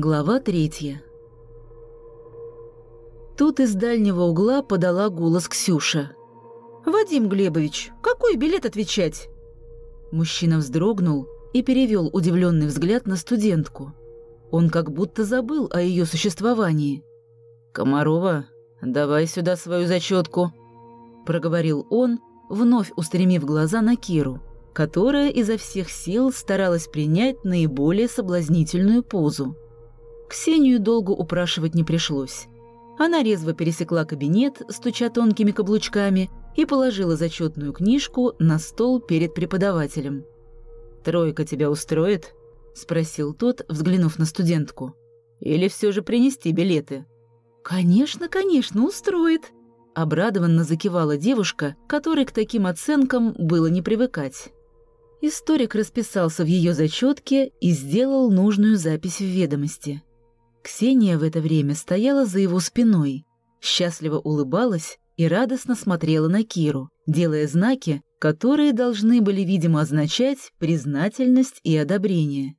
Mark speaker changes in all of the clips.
Speaker 1: Глава третья. Тут из дальнего угла подала голос Ксюша.
Speaker 2: «Вадим Глебович, какой билет отвечать?»
Speaker 1: Мужчина вздрогнул и перевел удивленный взгляд на студентку. Он как будто забыл о ее существовании. «Комарова, давай сюда свою зачетку», — проговорил он, вновь устремив глаза на Киру, которая изо всех сил старалась принять наиболее соблазнительную позу. Ксению долго упрашивать не пришлось. Она резво пересекла кабинет, стуча тонкими каблучками, и положила зачетную книжку на стол перед преподавателем. «Тройка тебя устроит?» — спросил тот, взглянув на студентку. «Или все же принести билеты?»
Speaker 2: «Конечно, конечно, устроит!»
Speaker 1: Обрадованно закивала девушка, которой к таким оценкам было не привыкать. Историк расписался в ее зачетке и сделал нужную запись в ведомости. Ксения в это время стояла за его спиной, счастливо улыбалась и радостно смотрела на Киру, делая знаки, которые должны были, видимо, означать признательность и одобрение.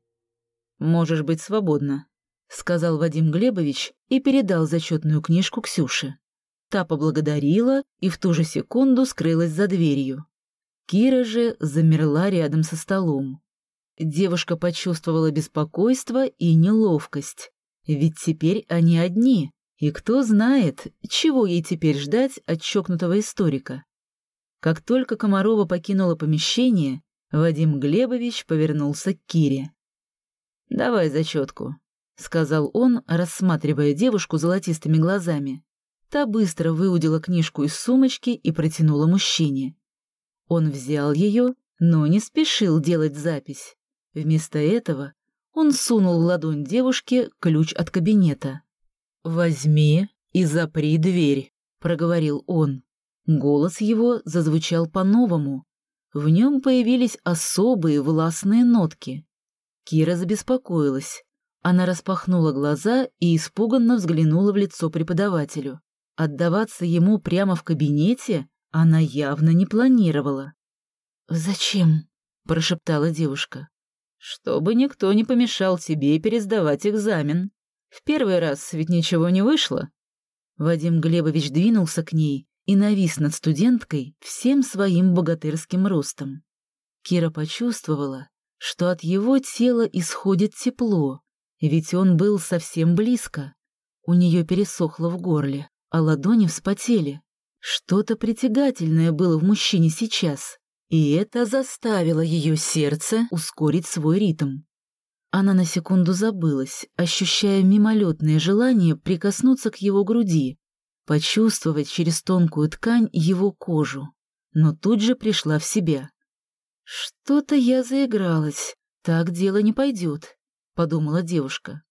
Speaker 1: «Можешь быть свободна», — сказал Вадим Глебович и передал зачетную книжку Ксюше. Та поблагодарила и в ту же секунду скрылась за дверью. Кира же замерла рядом со столом. Девушка почувствовала беспокойство и неловкость. Ведь теперь они одни, и кто знает, чего ей теперь ждать от чокнутого историка. Как только Комарова покинула помещение, Вадим Глебович повернулся к Кире. «Давай зачетку», — сказал он, рассматривая девушку золотистыми глазами. Та быстро выудила книжку из сумочки и протянула мужчине. Он взял ее, но не спешил делать запись. Вместо этого он сунул в ладонь девушке ключ от кабинета. «Возьми и запри дверь», — проговорил он. Голос его зазвучал по-новому. В нем появились особые властные нотки. Кира забеспокоилась. Она распахнула глаза и испуганно взглянула в лицо преподавателю. Отдаваться ему прямо в кабинете она явно не планировала.
Speaker 2: «Зачем?»
Speaker 1: — прошептала девушка. «Чтобы никто не помешал тебе пересдавать экзамен. В первый раз ведь ничего не вышло». Вадим Глебович двинулся к ней и навис над студенткой всем своим богатырским ростом. Кира почувствовала, что от его тела исходит тепло, ведь он был совсем близко. У нее пересохло в горле а ладони вспотели. Что-то притягательное было в мужчине сейчас, и это заставило ее сердце ускорить свой ритм. Она на секунду забылась, ощущая мимолетное желание прикоснуться к его груди, почувствовать через тонкую ткань его кожу, но тут же пришла в себя. «Что-то я заигралась, так дело не пойдет», — подумала девушка.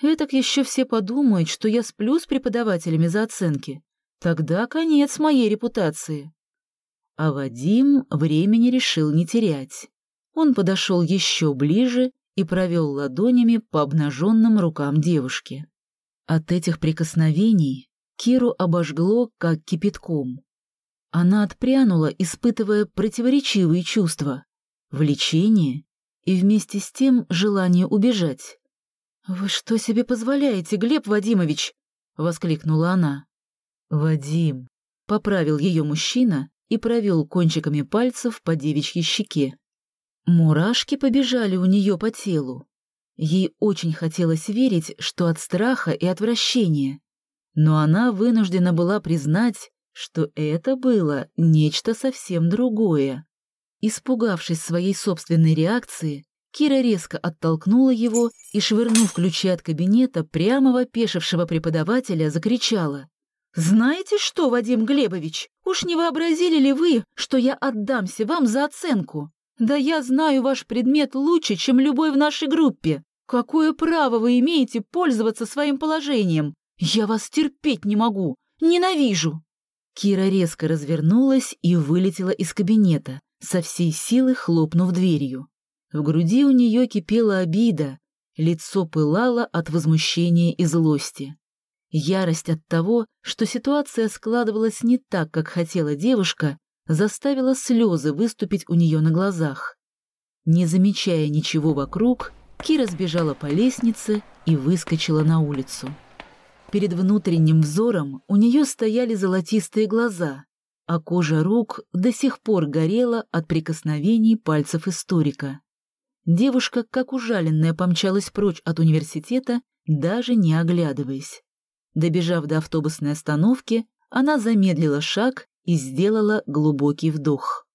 Speaker 1: Этак еще все подумают, что я сплю с преподавателями за оценки. Тогда конец моей репутации. А Вадим времени решил не терять. Он подошел еще ближе и провел ладонями по обнаженным рукам девушки. От этих прикосновений Киру обожгло, как кипятком. Она отпрянула, испытывая противоречивые чувства — влечение и вместе с тем желание убежать. «Вы что себе позволяете, Глеб Вадимович?» — воскликнула она. «Вадим», — поправил ее мужчина и провел кончиками пальцев по девичьей щеке. Мурашки побежали у нее по телу. Ей очень хотелось верить, что от страха и отвращения. Но она вынуждена была признать, что это было нечто совсем другое. Испугавшись своей собственной реакции, Кира резко оттолкнула его и, швырнув ключи от кабинета, прямо в опешившего преподавателя, закричала. «Знаете что, Вадим Глебович, уж не вообразили ли вы, что я отдамся вам за оценку? Да я знаю ваш предмет лучше, чем любой в нашей группе. Какое право вы имеете пользоваться своим положением? Я вас терпеть не могу, ненавижу!» Кира резко развернулась и вылетела из кабинета, со всей силы хлопнув дверью. В груди у нее кипела обида, лицо пылало от возмущения и злости. Ярость от того, что ситуация складывалась не так, как хотела девушка, заставила слезы выступить у нее на глазах. Не замечая ничего вокруг, Кира сбежала по лестнице и выскочила на улицу. Перед внутренним взором у нее стояли золотистые глаза, а кожа рук до сих пор горела от прикосновений пальцев историка. Девушка, как ужаленная, помчалась прочь от университета, даже не оглядываясь. Добежав до автобусной остановки, она замедлила шаг и сделала глубокий вдох.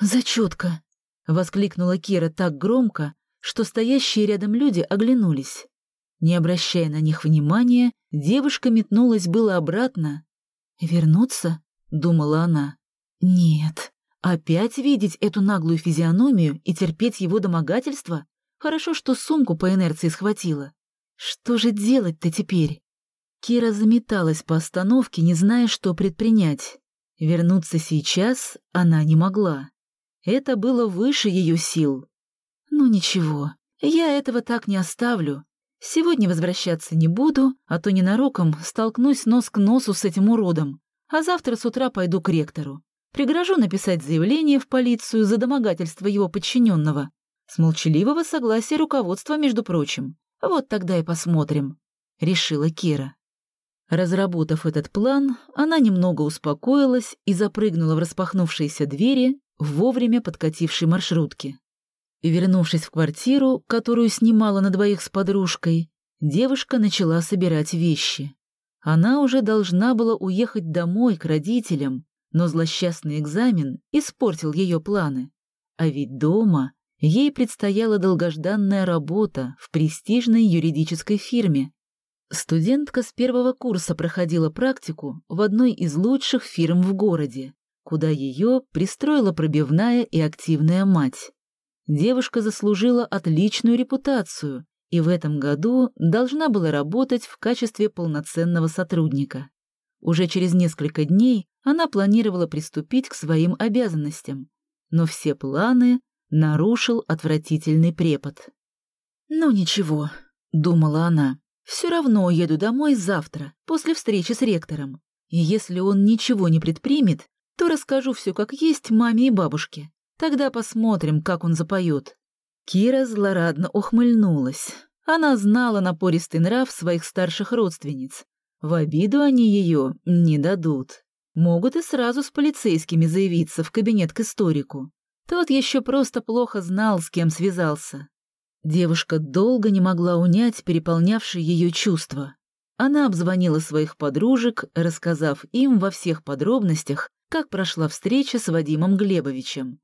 Speaker 2: «Зачетка!»
Speaker 1: — воскликнула Кира так громко, что стоящие рядом люди оглянулись. Не обращая на них внимания, девушка метнулась было обратно. «Вернуться?» — думала она. «Нет, опять видеть эту наглую физиономию и терпеть его домогательство? Хорошо, что сумку по инерции схватила. Что же делать-то теперь?» Кира заметалась по остановке, не зная, что предпринять. Вернуться сейчас она не могла. Это было выше ее сил. Ну ничего, я этого так не оставлю. Сегодня возвращаться не буду, а то ненароком столкнусь нос к носу с этим уродом, а завтра с утра пойду к ректору. Пригрожу написать заявление в полицию за домогательство его подчиненного. С молчаливого согласия руководства, между прочим. Вот тогда и посмотрим», — решила Кира. Разработав этот план, она немного успокоилась и запрыгнула в распахнувшиеся двери вовремя подкатившей маршрутки. Вернувшись в квартиру, которую снимала на двоих с подружкой, девушка начала собирать вещи. Она уже должна была уехать домой к родителям, но злосчастный экзамен испортил ее планы. А ведь дома ей предстояла долгожданная работа в престижной юридической фирме. Студентка с первого курса проходила практику в одной из лучших фирм в городе, куда ее пристроила пробивная и активная мать. Девушка заслужила отличную репутацию и в этом году должна была работать в качестве полноценного сотрудника. Уже через несколько дней она планировала приступить к своим обязанностям, но все планы нарушил отвратительный препод. «Ну ничего», — думала она, — «все равно уеду домой завтра, после встречи с ректором, и если он ничего не предпримет, то расскажу все как есть маме и бабушке. Тогда посмотрим, как он запоет. Кира злорадно ухмыльнулась. Она знала напористый нрав своих старших родственниц. В обиду они ее не дадут. Могут и сразу с полицейскими заявиться в кабинет к историку. Тот еще просто плохо знал, с кем связался. Девушка долго не могла унять переполнявшие ее чувства. Она обзвонила своих подружек, рассказав им во всех подробностях как прошла встреча с Вадимом Глебовичем.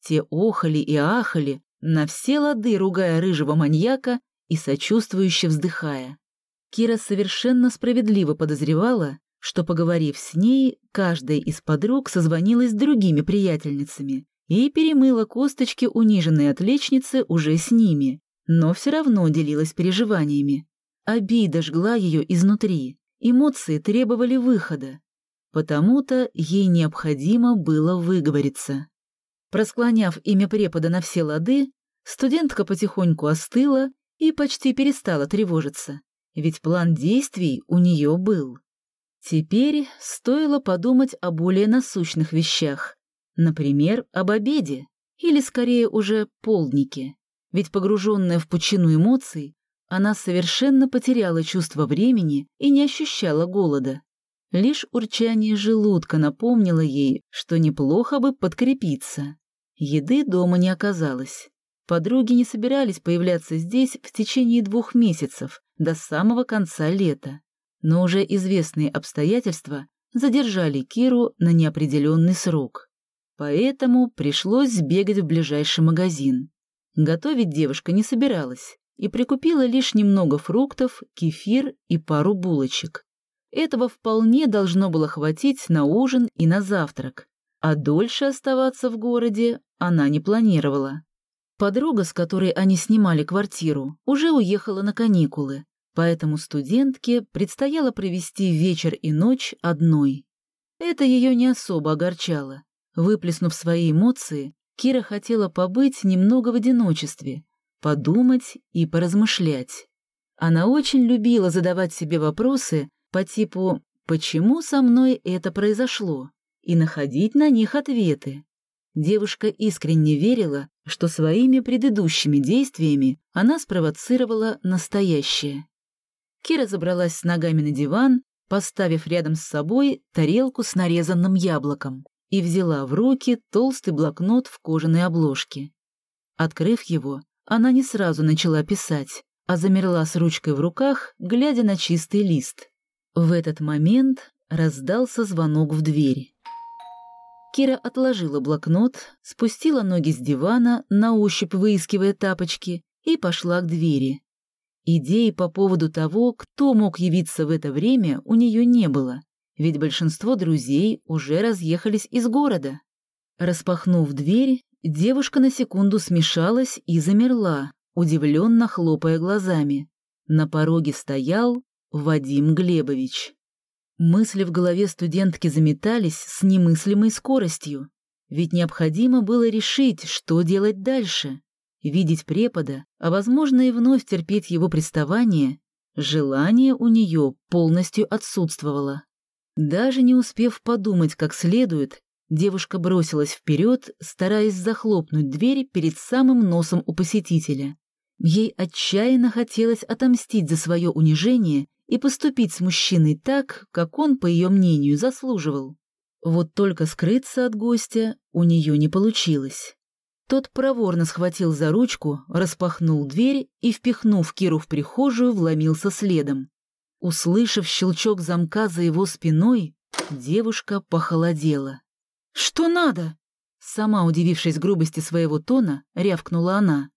Speaker 1: Те охали и ахали, на все лады ругая рыжего маньяка и сочувствующе вздыхая. Кира совершенно справедливо подозревала, что, поговорив с ней, каждая из подруг созвонилась с другими приятельницами и перемыла косточки униженной отличницы уже с ними, но все равно делилась переживаниями. Обида жгла ее изнутри, эмоции требовали выхода, Потому-то ей необходимо было выговориться. Просклоняв имя препода на все лады, студентка потихоньку остыла и почти перестала тревожиться, ведь план действий у нее был. Теперь стоило подумать о более насущных вещах, например, об обеде, или скорее уже полднике, ведь погруженная в пучину эмоций, она совершенно потеряла чувство времени и не ощущала голода. Лишь урчание желудка напомнило ей, что неплохо бы подкрепиться. Еды дома не оказалось. Подруги не собирались появляться здесь в течение двух месяцев, до самого конца лета. Но уже известные обстоятельства задержали Киру на неопределенный срок. Поэтому пришлось сбегать в ближайший магазин. Готовить девушка не собиралась и прикупила лишь немного фруктов, кефир и пару булочек. Этого вполне должно было хватить на ужин и на завтрак, а дольше оставаться в городе она не планировала. Подруга, с которой они снимали квартиру, уже уехала на каникулы, поэтому студентке предстояло провести вечер и ночь одной. Это ее не особо огорчало. Выплеснув свои эмоции, Кира хотела побыть немного в одиночестве, подумать и поразмышлять. Она очень любила задавать себе вопросы по типу «почему со мной это произошло?» и находить на них ответы. Девушка искренне верила, что своими предыдущими действиями она спровоцировала настоящее. Кира забралась с ногами на диван, поставив рядом с собой тарелку с нарезанным яблоком, и взяла в руки толстый блокнот в кожаной обложке. Открыв его, она не сразу начала писать, а замерла с ручкой в руках, глядя на чистый лист. В этот момент раздался звонок в дверь. Кира отложила блокнот, спустила ноги с дивана, на ощупь выискивая тапочки, и пошла к двери. Идеи по поводу того, кто мог явиться в это время, у нее не было, ведь большинство друзей уже разъехались из города. Распахнув дверь, девушка на секунду смешалась и замерла, удивленно хлопая глазами. На пороге стоял Вадим Глебович. Мысли в голове студентки заметались с немыслимой скоростью, ведь необходимо было решить, что делать дальше видеть препода, а, возможно, и вновь терпеть его приставание, желание у нее полностью отсутствовало. Даже не успев подумать как следует, девушка бросилась вперед, стараясь захлопнуть дверь перед самым носом у посетителя. Ей отчаянно хотелось отомстить за свое унижение и поступить с мужчиной так, как он, по ее мнению, заслуживал. Вот только скрыться от гостя у нее не получилось. Тот проворно схватил за ручку, распахнул дверь и, впихнув Киру в прихожую, вломился следом. Услышав щелчок замка за его спиной, девушка похолодела. «Что надо?» Сама удивившись грубости своего тона, рявкнула она.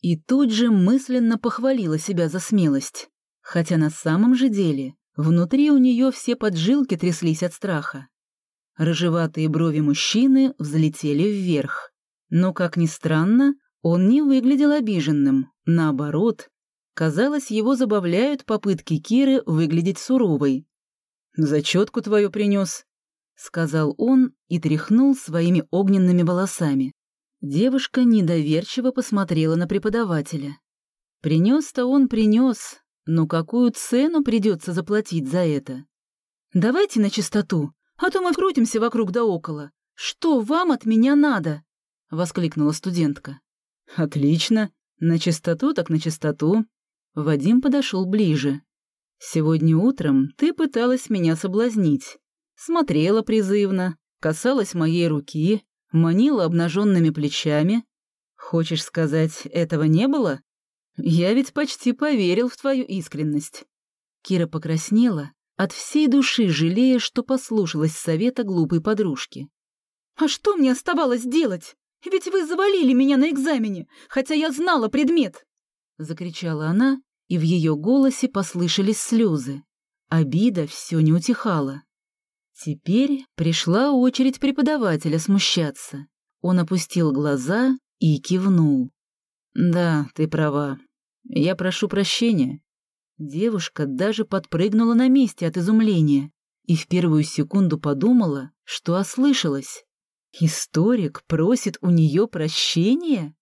Speaker 1: И тут же мысленно похвалила себя за смелость. Хотя на самом же деле внутри у нее все поджилки тряслись от страха. Рыжеватые брови мужчины взлетели вверх. Но, как ни странно, он не выглядел обиженным. Наоборот, казалось, его забавляют попытки Киры выглядеть суровой. «Зачетку твою принес», — сказал он и тряхнул своими огненными волосами. Девушка недоверчиво посмотрела на преподавателя. Принес-то он принес, но какую цену придется заплатить за это? «Давайте на чистоту, а то мы крутимся вокруг да около. Что вам от меня надо?» — воскликнула студентка. «Отлично. На чистоту так на чистоту». Вадим подошел ближе. «Сегодня утром ты пыталась меня соблазнить. Смотрела призывно, касалась моей руки, манила обнаженными плечами. Хочешь сказать, этого не было? Я ведь почти поверил в твою искренность». Кира покраснела, от всей души жалея, что послушалась совета глупой подружки. «А что мне оставалось делать? Ведь вы завалили меня на экзамене, хотя я знала предмет!» Закричала она, и в ее голосе послышались слезы. Обида все не утихала. Теперь пришла очередь преподавателя смущаться. Он опустил глаза и кивнул. «Да, ты права. Я прошу прощения». Девушка даже подпрыгнула на месте от изумления и в первую секунду подумала, что ослышалась. Историк просит у нее прощения?